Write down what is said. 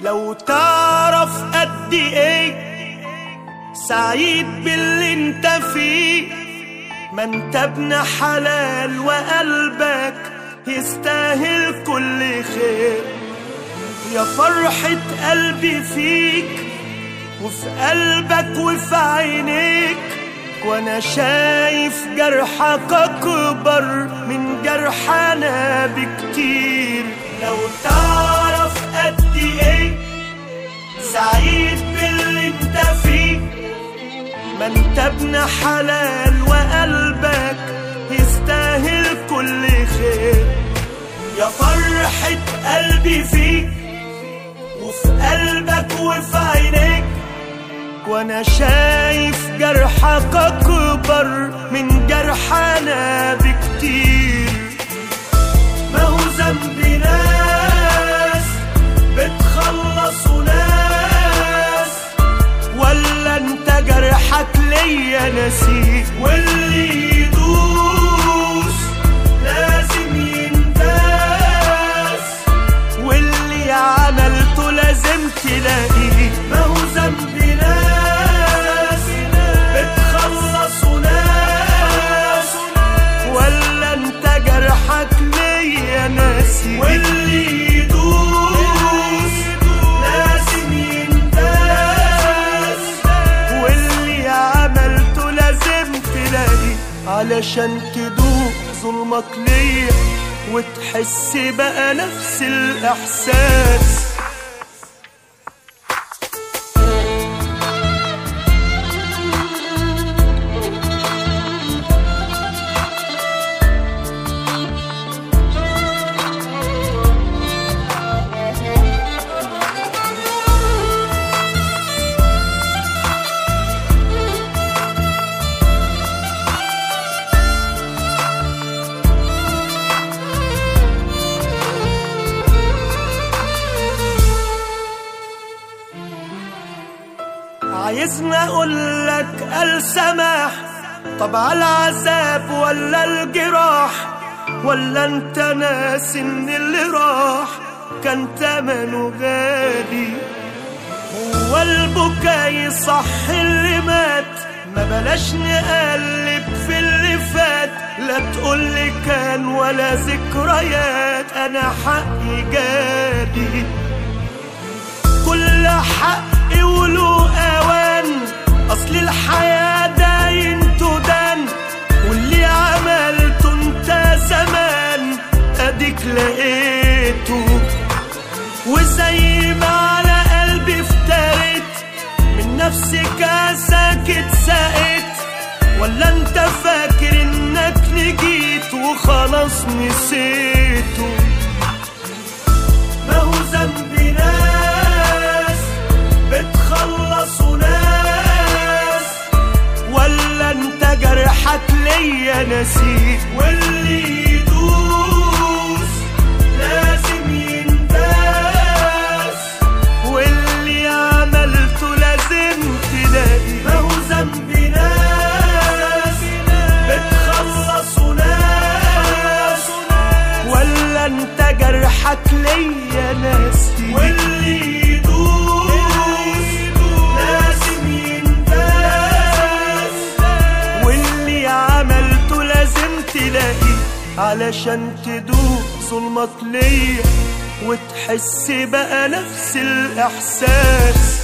لو تعرف قد إيه سعيد باللي انت فيه. ما انت ابن حلال وقلبك يستاهل كل خير. يا فرحة قلبي فيك وفي قلبك وفي عينيك. وأنا شايف جرحك أكبر من جرحنا بكتير. لو تعرف قد إيه انت ابن حلال وقلبك يستاهل كل خير. يا فرحة قلبي فيك وفي قلبك وفي عينيك. وأنا شايف جرحك أكبر من جرحنا بكتير. ما هو ذنبي نسيت واللي يدوس لازم عملته لازم تلاقيه. ما هو ذنبي علشان تدوق ظلمك ليا وتحس بقى نفس الإحساس. عايزني أقول لك السماح. طب على العذاب ولا الجراح؟ ولا انت ناسي إن اللي راح؟ كان تمنه غالي هو البكاء صح اللي مات. ما بلاش نقلب في اللي فات. لا تقولي كان ولا ذكريات. أنا حقي جالي كل حق وله اوان أصل الحياة داين تدان واللي عملته انت زمان. أديك لقيته. وزي ما على قلبي افتريت من نفسي كاسك اتسقيت ولا انت فاكر إنك نجيت وخلاص نسيته نسيت واللي يدوس لازم ينداس واللي عملته لازم تلاقي ما هو ذنبي ناس بتخلصوا ناس ولا انت جرحك ليا ناسي لازم تلاقيه علشان تدوق ظلمك ليا وتحس بقى نفس الإحساس.